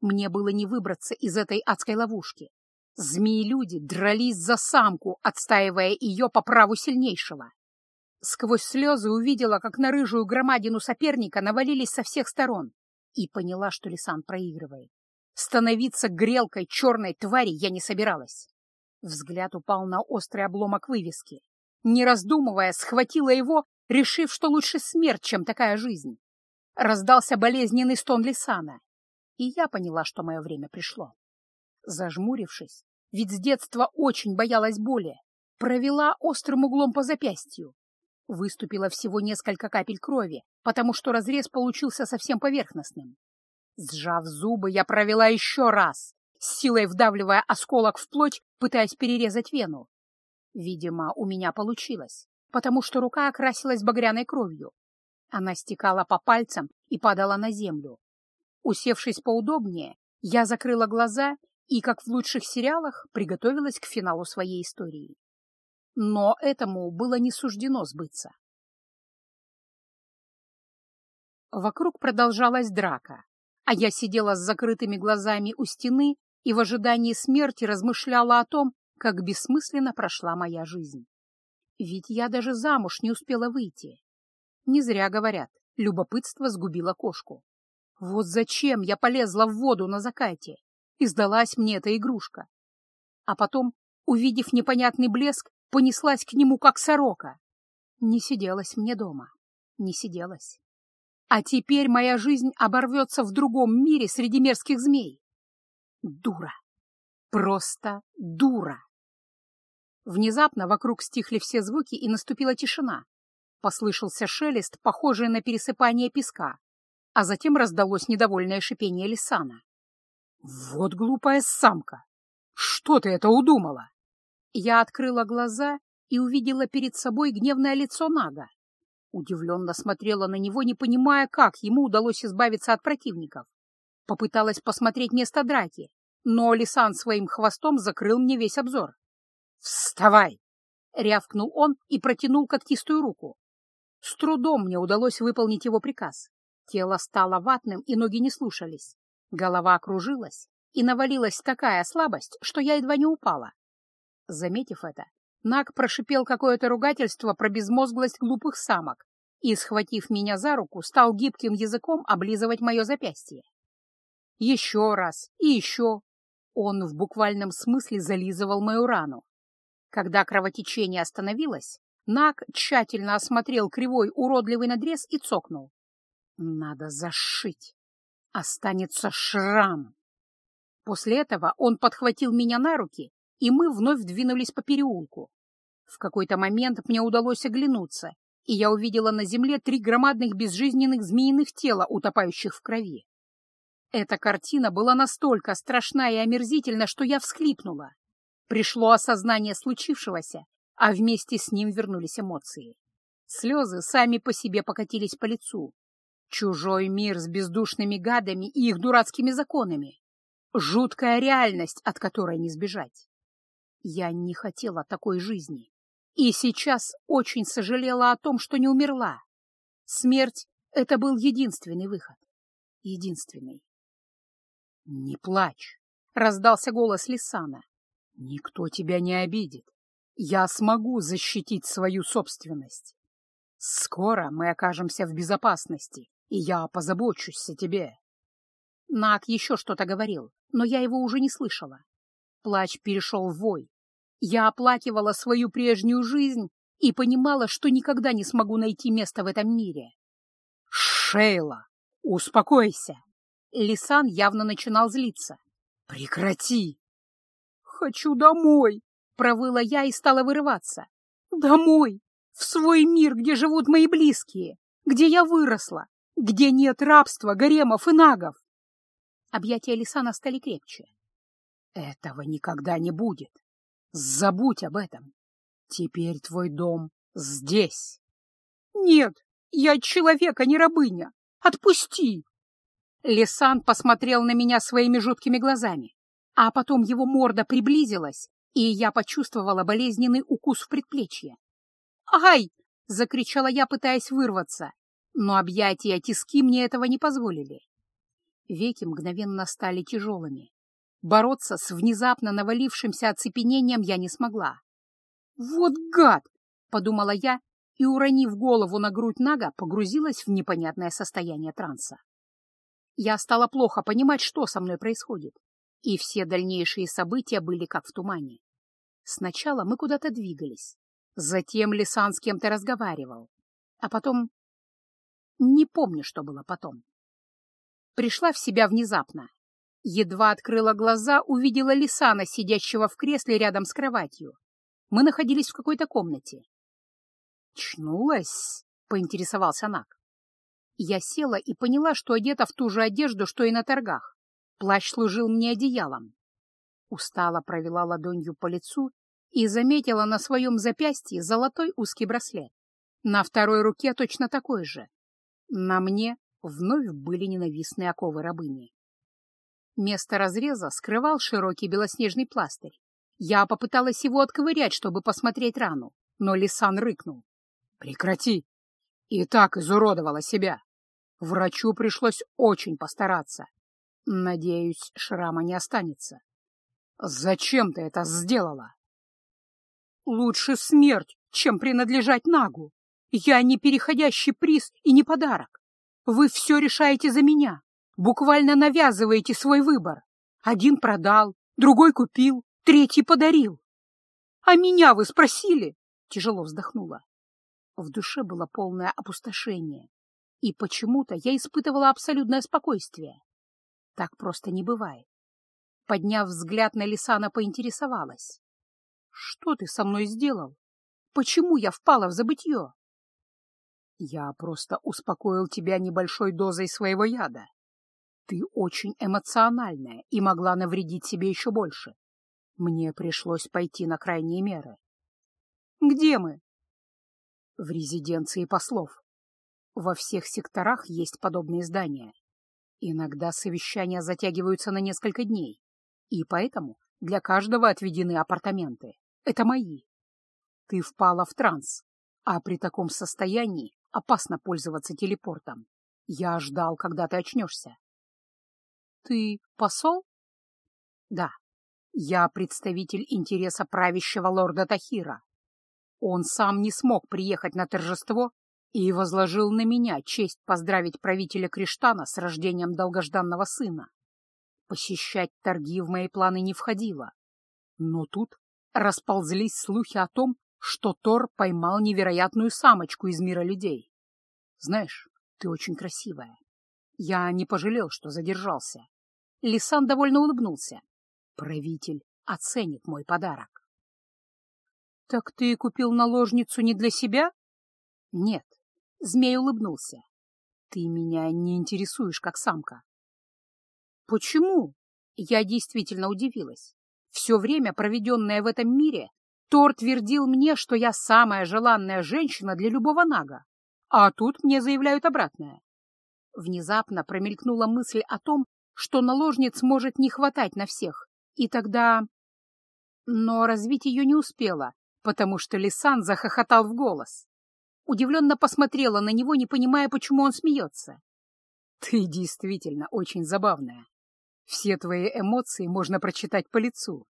Мне было не выбраться из этой адской ловушки. Змеи-люди дрались за самку, отстаивая ее по праву сильнейшего. Сквозь слезы увидела, как на рыжую громадину соперника навалились со всех сторон, и поняла, что Лисан проигрывает. Становиться грелкой черной твари я не собиралась. Взгляд упал на острый обломок вывески. Не раздумывая, схватила его, решив, что лучше смерть, чем такая жизнь. Раздался болезненный стон Лисана, и я поняла, что мое время пришло. Зажмурившись, ведь с детства очень боялась боли, провела острым углом по запястью. Выступило всего несколько капель крови, потому что разрез получился совсем поверхностным. Сжав зубы, я провела еще раз, с силой вдавливая осколок в плоть, пытаясь перерезать вену. Видимо, у меня получилось, потому что рука окрасилась багряной кровью. Она стекала по пальцам и падала на землю. Усевшись поудобнее, я закрыла глаза и, как в лучших сериалах, приготовилась к финалу своей истории. Но этому было не суждено сбыться. Вокруг продолжалась драка, а я сидела с закрытыми глазами у стены и в ожидании смерти размышляла о том, как бессмысленно прошла моя жизнь. Ведь я даже замуж не успела выйти. Не зря говорят, любопытство сгубило кошку. Вот зачем я полезла в воду на закате, и сдалась мне эта игрушка. А потом, увидев непонятный блеск, понеслась к нему, как сорока. Не сиделась мне дома, не сиделась. А теперь моя жизнь оборвется в другом мире среди мерзких змей. Дура. Просто дура. Внезапно вокруг стихли все звуки, и наступила тишина. Послышался шелест, похожий на пересыпание песка, а затем раздалось недовольное шипение Лисана. «Вот глупая самка! Что ты это удумала?» Я открыла глаза и увидела перед собой гневное лицо Нага. Удивленно смотрела на него, не понимая, как ему удалось избавиться от противников. Попыталась посмотреть место драки, но Лисан своим хвостом закрыл мне весь обзор. «Вставай!» — рявкнул он и протянул когтистую руку. С трудом мне удалось выполнить его приказ. Тело стало ватным, и ноги не слушались. Голова окружилась, и навалилась такая слабость, что я едва не упала. Заметив это, Наг прошипел какое-то ругательство про безмозглость глупых самок и, схватив меня за руку, стал гибким языком облизывать мое запястье. Еще раз и еще. Он в буквальном смысле зализывал мою рану. Когда кровотечение остановилось, Наг тщательно осмотрел кривой уродливый надрез и цокнул. Надо зашить. Останется шрам. После этого он подхватил меня на руки и мы вновь двинулись по переулку. В какой-то момент мне удалось оглянуться, и я увидела на земле три громадных безжизненных змеиных тела, утопающих в крови. Эта картина была настолько страшна и омерзительна, что я всхлипнула. Пришло осознание случившегося, а вместе с ним вернулись эмоции. Слезы сами по себе покатились по лицу. Чужой мир с бездушными гадами и их дурацкими законами. Жуткая реальность, от которой не сбежать. Я не хотела такой жизни. И сейчас очень сожалела о том, что не умерла. Смерть — это был единственный выход. Единственный. «Не плачь!» — раздался голос Лисана. «Никто тебя не обидит. Я смогу защитить свою собственность. Скоро мы окажемся в безопасности, и я позабочусь о тебе». Нак еще что-то говорил, но я его уже не слышала. Плач перешел в вой. Я оплакивала свою прежнюю жизнь и понимала, что никогда не смогу найти место в этом мире. «Шейла, успокойся!» Лисан явно начинал злиться. «Прекрати!» «Хочу домой!» — провыла я и стала вырываться. «Домой! В свой мир, где живут мои близкие, где я выросла, где нет рабства, гаремов и нагов!» Объятия Лисана стали крепче. Этого никогда не будет. Забудь об этом. Теперь твой дом здесь. Нет, я человек, а не рабыня. Отпусти. Лисан посмотрел на меня своими жуткими глазами, а потом его морда приблизилась, и я почувствовала болезненный укус в предплечье. «Ай!» — закричала я, пытаясь вырваться, но объятия тиски мне этого не позволили. Веки мгновенно стали тяжелыми. Бороться с внезапно навалившимся оцепенением я не смогла. «Вот гад!» — подумала я и, уронив голову на грудь Нага, погрузилась в непонятное состояние транса. Я стала плохо понимать, что со мной происходит, и все дальнейшие события были как в тумане. Сначала мы куда-то двигались, затем Лисан с кем-то разговаривал, а потом... Не помню, что было потом. Пришла в себя внезапно Едва открыла глаза, увидела Лисана, сидящего в кресле рядом с кроватью. Мы находились в какой-то комнате. «Чнулась?» — поинтересовался Нак. Я села и поняла, что одета в ту же одежду, что и на торгах. Плащ служил мне одеялом. Устало провела ладонью по лицу и заметила на своем запястье золотой узкий браслет. На второй руке точно такой же. На мне вновь были ненавистные оковы рабыни. Место разреза скрывал широкий белоснежный пластырь. Я попыталась его отковырять, чтобы посмотреть рану, но Лисан рыкнул. «Прекрати! И так изуродовала себя. Врачу пришлось очень постараться. Надеюсь, шрама не останется. Зачем ты это сделала?» «Лучше смерть, чем принадлежать Нагу. Я не переходящий приз и не подарок. Вы все решаете за меня буквально навязываете свой выбор. Один продал, другой купил, третий подарил. А меня вы спросили? Тяжело вздохнула. В душе было полное опустошение, и почему-то я испытывала абсолютное спокойствие. Так просто не бывает. Подняв взгляд на Лисана, поинтересовалась. — Что ты со мной сделал? Почему я впала в забытье? — Я просто успокоил тебя небольшой дозой своего яда. Ты очень эмоциональная и могла навредить себе еще больше. Мне пришлось пойти на крайние меры. — Где мы? — В резиденции послов. Во всех секторах есть подобные здания. Иногда совещания затягиваются на несколько дней, и поэтому для каждого отведены апартаменты. Это мои. Ты впала в транс, а при таком состоянии опасно пользоваться телепортом. Я ждал, когда ты очнешься. Ты посол? Да. Я представитель интереса правящего лорда Тахира. Он сам не смог приехать на торжество и возложил на меня честь поздравить правителя Криштана с рождением долгожданного сына. Посещать торги в мои планы не входило. Но тут расползлись слухи о том, что Тор поймал невероятную самочку из мира людей. Знаешь, ты очень красивая. Я не пожалел, что задержался. Лисан довольно улыбнулся. Правитель оценит мой подарок. — Так ты купил наложницу не для себя? — Нет. Змей улыбнулся. — Ты меня не интересуешь как самка. — Почему? Я действительно удивилась. Все время, проведенное в этом мире, Тор твердил мне, что я самая желанная женщина для любого нага, а тут мне заявляют обратное. Внезапно промелькнула мысль о том, что наложниц может не хватать на всех, и тогда... Но развить ее не успела, потому что Лисан захохотал в голос. Удивленно посмотрела на него, не понимая, почему он смеется. «Ты действительно очень забавная. Все твои эмоции можно прочитать по лицу.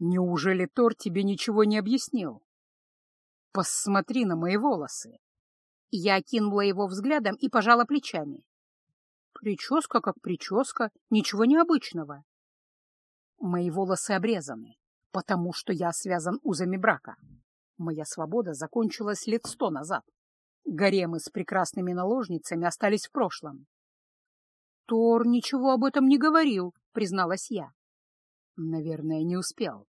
Неужели Тор тебе ничего не объяснил? Посмотри на мои волосы. Я окинула его взглядом и пожала плечами. Прическа как прическа, ничего необычного. Мои волосы обрезаны, потому что я связан узами брака. Моя свобода закончилась лет сто назад. Гаремы с прекрасными наложницами остались в прошлом. Тор ничего об этом не говорил, призналась я. Наверное, не успел.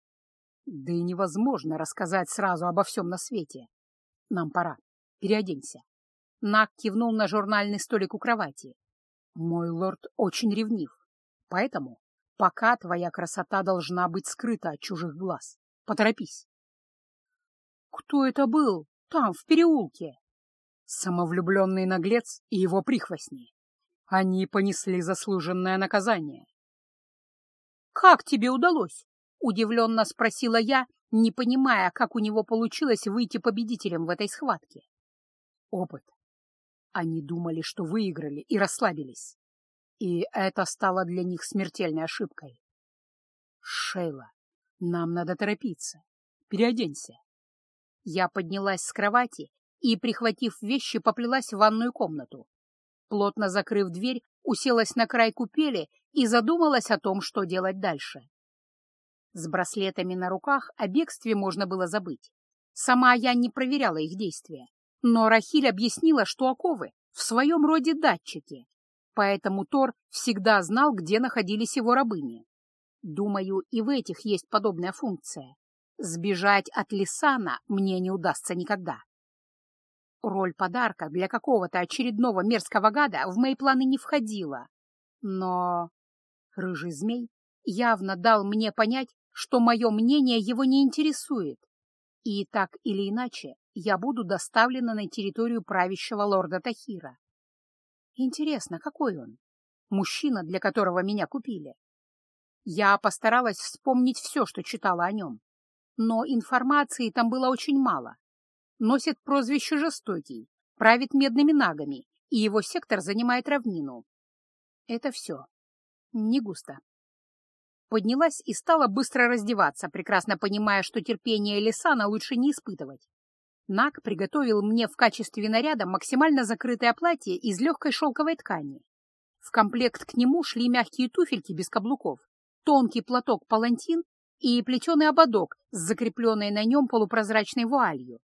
Да и невозможно рассказать сразу обо всем на свете. Нам пора. Переоденься. Нак кивнул на журнальный столик у кровати. Мой лорд очень ревнив, поэтому пока твоя красота должна быть скрыта от чужих глаз. Поторопись. Кто это был там, в переулке? Самовлюбленный наглец и его прихвостни. Они понесли заслуженное наказание. «Как тебе удалось?» — удивленно спросила я, не понимая, как у него получилось выйти победителем в этой схватке. «Опыт. Они думали, что выиграли, и расслабились. И это стало для них смертельной ошибкой. «Шейла, нам надо торопиться. Переоденься». Я поднялась с кровати и, прихватив вещи, поплелась в ванную комнату. Плотно закрыв дверь, уселась на край купели и задумалась о том, что делать дальше. С браслетами на руках о бегстве можно было забыть. Сама я не проверяла их действия. Но Рахиль объяснила, что оковы в своем роде датчики, поэтому Тор всегда знал, где находились его рабыни. Думаю, и в этих есть подобная функция. Сбежать от Лисана мне не удастся никогда. Роль подарка для какого-то очередного мерзкого гада в мои планы не входила. Но рыжий змей явно дал мне понять, что мое мнение его не интересует. И так или иначе, я буду доставлена на территорию правящего лорда Тахира. Интересно, какой он? Мужчина, для которого меня купили. Я постаралась вспомнить все, что читала о нем. Но информации там было очень мало. Носит прозвище «Жестокий», правит медными нагами, и его сектор занимает равнину. Это все. Не густо. Поднялась и стала быстро раздеваться, прекрасно понимая, что терпение Лисана лучше не испытывать. Нак приготовил мне в качестве наряда максимально закрытое платье из легкой шелковой ткани. В комплект к нему шли мягкие туфельки без каблуков, тонкий платок-палантин и плетеный ободок с закрепленной на нем полупрозрачной вуалью.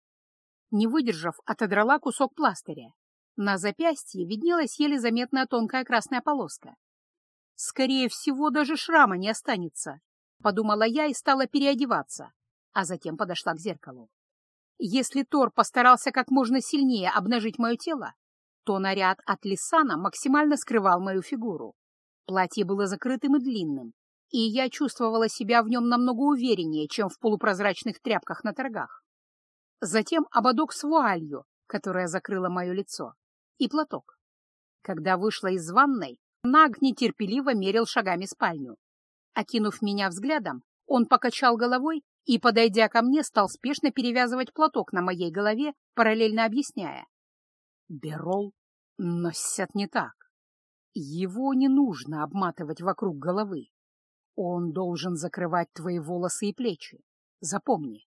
Не выдержав, отодрала кусок пластыря. На запястье виднелась еле заметная тонкая красная полоска. Скорее всего, даже шрама не останется, подумала я и стала переодеваться, а затем подошла к зеркалу. Если Тор постарался как можно сильнее обнажить мое тело, то наряд от Лисана максимально скрывал мою фигуру. Платье было закрытым и длинным, и я чувствовала себя в нем намного увереннее, чем в полупрозрачных тряпках на торгах. Затем ободок с вуалью, которая закрыла мое лицо, и платок. Когда вышла из ванной, Наг нетерпеливо мерил шагами спальню. Окинув меня взглядом, он покачал головой и, подойдя ко мне, стал спешно перевязывать платок на моей голове, параллельно объясняя. Берол носят не так. Его не нужно обматывать вокруг головы. Он должен закрывать твои волосы и плечи. Запомни.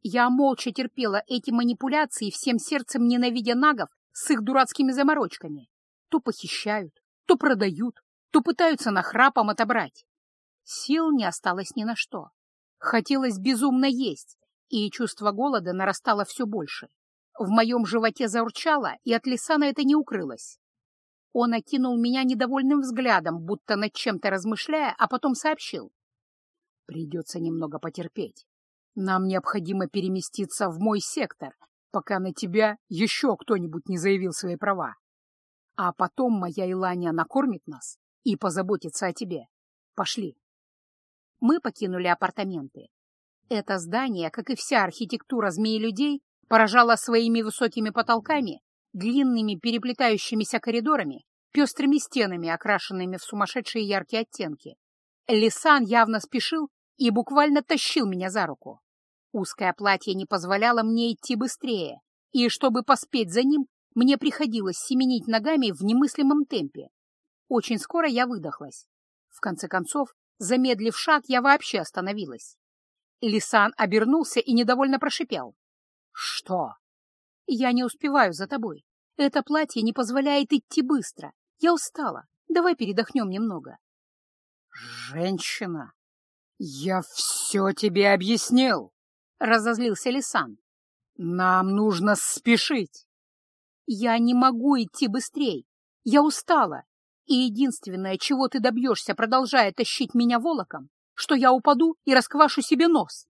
Я молча терпела эти манипуляции, всем сердцем ненавидя нагов с их дурацкими заморочками. То похищают, то продают, то пытаются нахрапом отобрать. Сил не осталось ни на что. Хотелось безумно есть, и чувство голода нарастало все больше. В моем животе заурчало, и от Лисана это не укрылось. Он окинул меня недовольным взглядом, будто над чем-то размышляя, а потом сообщил. «Придется немного потерпеть. Нам необходимо переместиться в мой сектор, пока на тебя еще кто-нибудь не заявил свои права. А потом моя Илания накормит нас и позаботится о тебе. Пошли. Мы покинули апартаменты. Это здание, как и вся архитектура змеи-людей, поражало своими высокими потолками, длинными переплетающимися коридорами, пестрыми стенами, окрашенными в сумасшедшие яркие оттенки. Лисан явно спешил и буквально тащил меня за руку. Узкое платье не позволяло мне идти быстрее, и чтобы поспеть за ним, мне приходилось семенить ногами в немыслимом темпе. Очень скоро я выдохлась. В конце концов, замедлив шаг, я вообще остановилась. Лисан обернулся и недовольно прошипел. «Что?» «Я не успеваю за тобой. Это платье не позволяет идти быстро. Я устала. Давай передохнем немного». «Женщина, я все тебе объяснил!» — разозлился Лисан. «Нам нужно спешить!» Я не могу идти быстрей. Я устала. И единственное, чего ты добьешься, продолжая тащить меня волоком, что я упаду и расквашу себе нос.